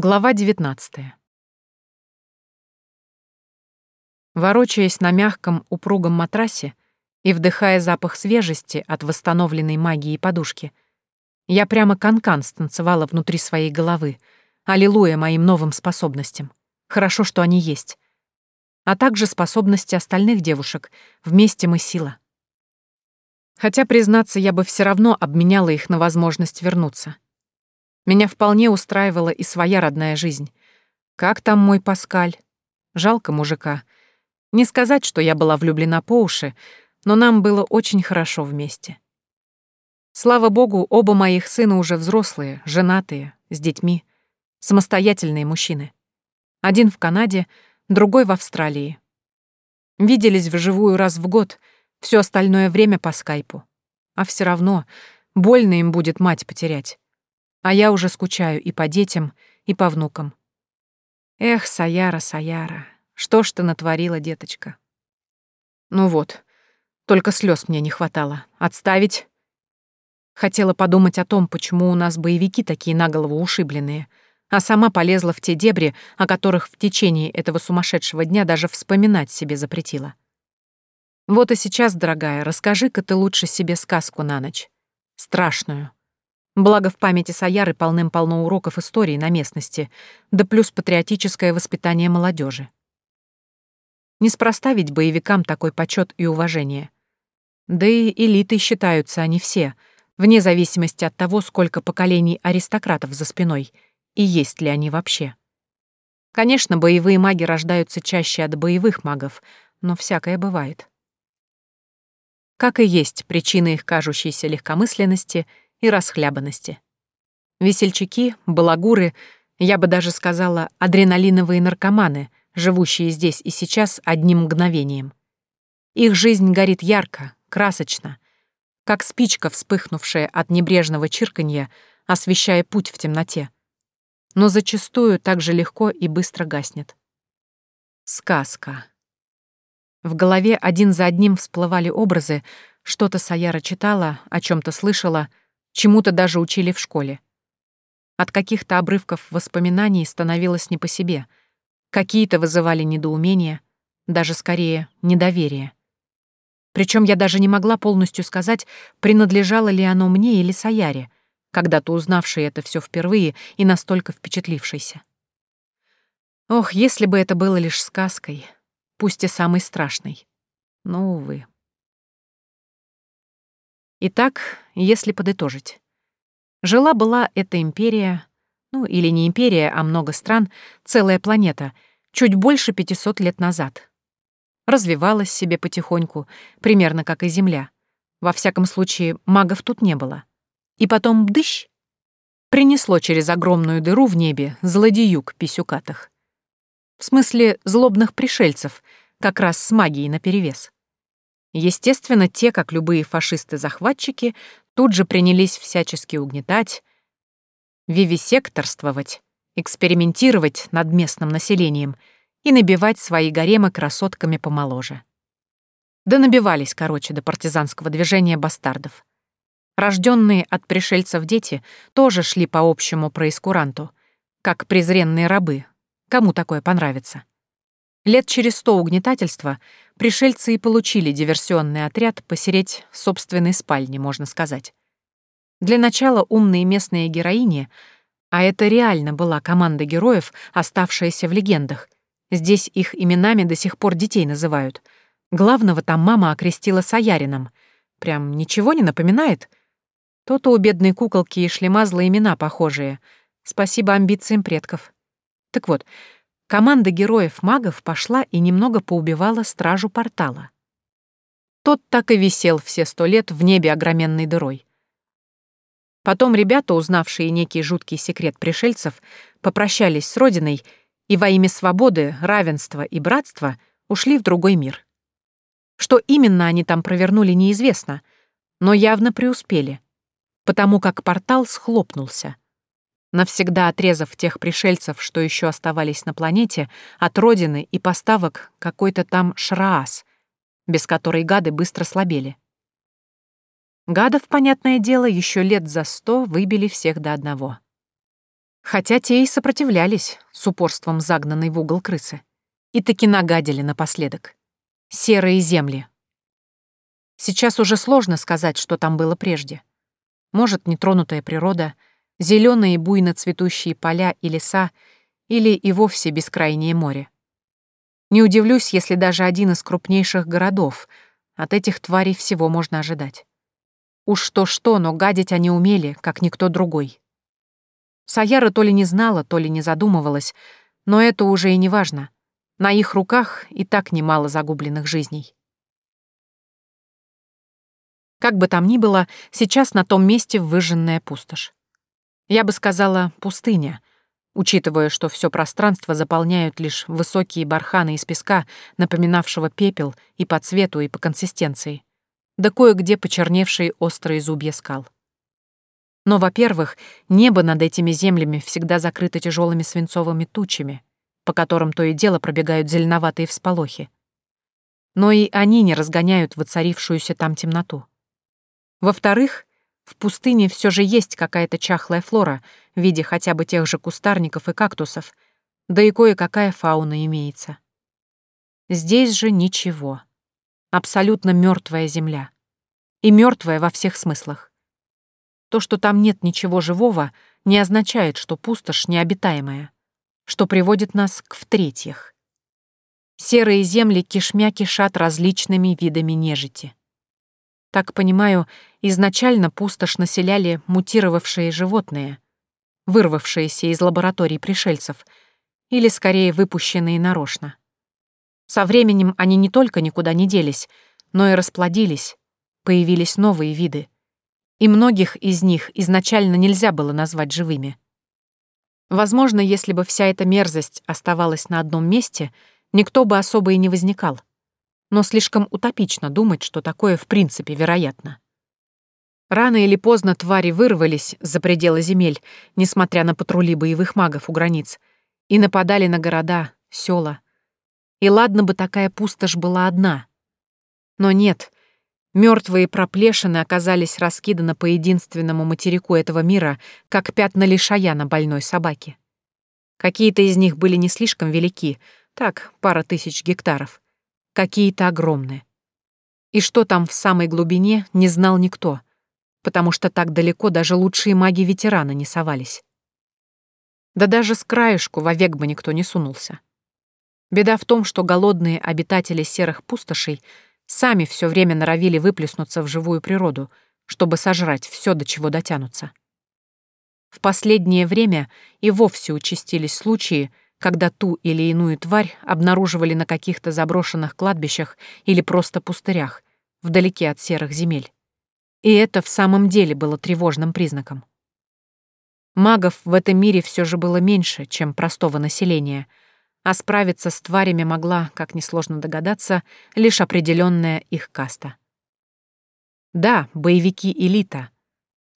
Глава 19. Ворочаясь на мягком, упругом матрасе и вдыхая запах свежести от восстановленной магии подушки, я прямо канкан -кан станцевала внутри своей головы, аллилуйя моим новым способностям. Хорошо, что они есть. А также способности остальных девушек. Вместе мы сила. Хотя, признаться, я бы все равно обменяла их на возможность вернуться — меня вполне устраивала и своя родная жизнь. Как там мой Паскаль? Жалко мужика. Не сказать, что я была влюблена по уши, но нам было очень хорошо вместе. Слава богу, оба моих сына уже взрослые, женатые, с детьми, самостоятельные мужчины. Один в Канаде, другой в Австралии. Виделись вживую раз в год, все остальное время по скайпу. А все равно больно им будет мать потерять. А я уже скучаю и по детям, и по внукам. Эх, Саяра, Саяра, что ж ты натворила, деточка? Ну вот, только слез мне не хватало. Отставить? Хотела подумать о том, почему у нас боевики такие наголову ушибленные, а сама полезла в те дебри, о которых в течение этого сумасшедшего дня даже вспоминать себе запретила. Вот и сейчас, дорогая, расскажи-ка ты лучше себе сказку на ночь. Страшную. Благо, в памяти Саяры полным-полно уроков истории на местности, да плюс патриотическое воспитание молодежи. Неспроста ведь боевикам такой почет и уважение. Да и элитой считаются они все, вне зависимости от того, сколько поколений аристократов за спиной, и есть ли они вообще. Конечно, боевые маги рождаются чаще от боевых магов, но всякое бывает. Как и есть причина их кажущейся легкомысленности — и расхлябанности. Весельчаки, балагуры, я бы даже сказала, адреналиновые наркоманы, живущие здесь и сейчас одним мгновением. Их жизнь горит ярко, красочно, как спичка, вспыхнувшая от небрежного чирканья, освещая путь в темноте. Но зачастую так же легко и быстро гаснет. Сказка. В голове один за одним всплывали образы, что-то Саяра читала, о чем то слышала — Чему-то даже учили в школе. От каких-то обрывков воспоминаний становилось не по себе. Какие-то вызывали недоумение, даже скорее недоверие. Причем я даже не могла полностью сказать, принадлежало ли оно мне или Саяре, когда-то узнавшей это все впервые и настолько впечатлившейся. Ох, если бы это было лишь сказкой, пусть и самой страшной. Но, увы. Итак, если подытожить. Жила-была эта империя, ну или не империя, а много стран, целая планета, чуть больше 500 лет назад. Развивалась себе потихоньку, примерно как и Земля. Во всяком случае, магов тут не было. И потом бдыщ! Принесло через огромную дыру в небе злодеюк писюкатых. В смысле, злобных пришельцев, как раз с магией наперевес. Естественно, те, как любые фашисты-захватчики, тут же принялись всячески угнетать, вивисекторствовать, экспериментировать над местным населением и набивать свои гаремы красотками помоложе. Да набивались, короче, до партизанского движения бастардов. Рожденные от пришельцев дети тоже шли по общему проискуранту, как презренные рабы. Кому такое понравится? Лет через сто угнетательства пришельцы и получили диверсионный отряд посереть собственной спальни, можно сказать. Для начала умные местные героини, а это реально была команда героев, оставшаяся в легендах, здесь их именами до сих пор детей называют. Главного там мама окрестила Саярином. Прям ничего не напоминает? То-то у бедной куколки и шлема злые имена похожие. Спасибо амбициям предков. Так вот, команда героев-магов пошла и немного поубивала стражу портала. Тот так и висел все сто лет в небе огроменной дырой. Потом ребята, узнавшие некий жуткий секрет пришельцев, попрощались с родиной и во имя свободы, равенства и братства ушли в другой мир. Что именно они там провернули, неизвестно, но явно преуспели, потому как портал схлопнулся — навсегда отрезав тех пришельцев, что еще оставались на планете, от родины и поставок какой-то там шраас, без которой гады быстро слабели. Гадов, понятное дело, еще лет за сто выбили всех до одного. Хотя те и сопротивлялись с упорством загнанной в угол крысы. И таки нагадили напоследок. Серые земли. Сейчас уже сложно сказать, что там было прежде. Может, нетронутая природа, зеленые буйно цветущие поля и леса, или и вовсе бескрайнее море. Не удивлюсь, если даже один из крупнейших городов. От этих тварей всего можно ожидать. Уж что-что, но гадить они умели, как никто другой. Саяра то ли не знала, то ли не задумывалась, но это уже и не важно. На их руках и так немало загубленных жизней. Как бы там ни было, сейчас на том месте выжженная пустошь. Я бы сказала, пустыня, учитывая, что все пространство заполняют лишь высокие барханы из песка, напоминавшего пепел и по цвету, и по консистенции, да кое-где почерневшие острые зубья скал. Но, во-первых, небо над этими землями всегда закрыто тяжелыми свинцовыми тучами, по которым то и дело пробегают зеленоватые всполохи. Но и они не разгоняют воцарившуюся там темноту. Во-вторых, в пустыне все же есть какая-то чахлая флора в виде хотя бы тех же кустарников и кактусов, да и кое-какая фауна имеется. Здесь же ничего. Абсолютно мертвая земля. И мертвая во всех смыслах. То, что там нет ничего живого, не означает, что пустошь необитаемая, что приводит нас к в-третьих. Серые земли кишмя кишат различными видами нежити. Так понимаю, изначально пустошь населяли мутировавшие животные, вырвавшиеся из лабораторий пришельцев, или скорее выпущенные нарочно. Со временем они не только никуда не делись, но и расплодились, появились новые виды, и многих из них изначально нельзя было назвать живыми. Возможно, если бы вся эта мерзость оставалась на одном месте, никто бы особо и не возникал но слишком утопично думать, что такое в принципе вероятно. Рано или поздно твари вырвались за пределы земель, несмотря на патрули боевых магов у границ, и нападали на города, села. И ладно бы такая пустошь была одна. Но нет, мертвые проплешины оказались раскиданы по единственному материку этого мира, как пятна лишая на больной собаке. Какие-то из них были не слишком велики, так, пара тысяч гектаров — какие-то огромные. И что там в самой глубине, не знал никто, потому что так далеко даже лучшие маги-ветераны не совались. Да даже с краешку вовек бы никто не сунулся. Беда в том, что голодные обитатели серых пустошей сами все время норовили выплеснуться в живую природу, чтобы сожрать все, до чего дотянутся. В последнее время и вовсе участились случаи, когда ту или иную тварь обнаруживали на каких-то заброшенных кладбищах или просто пустырях, вдалеке от серых земель. И это в самом деле было тревожным признаком. Магов в этом мире все же было меньше, чем простого населения, а справиться с тварями могла, как несложно догадаться, лишь определенная их каста. Да, боевики элита,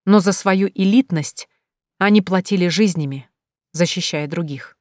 но за свою элитность они платили жизнями, защищая других.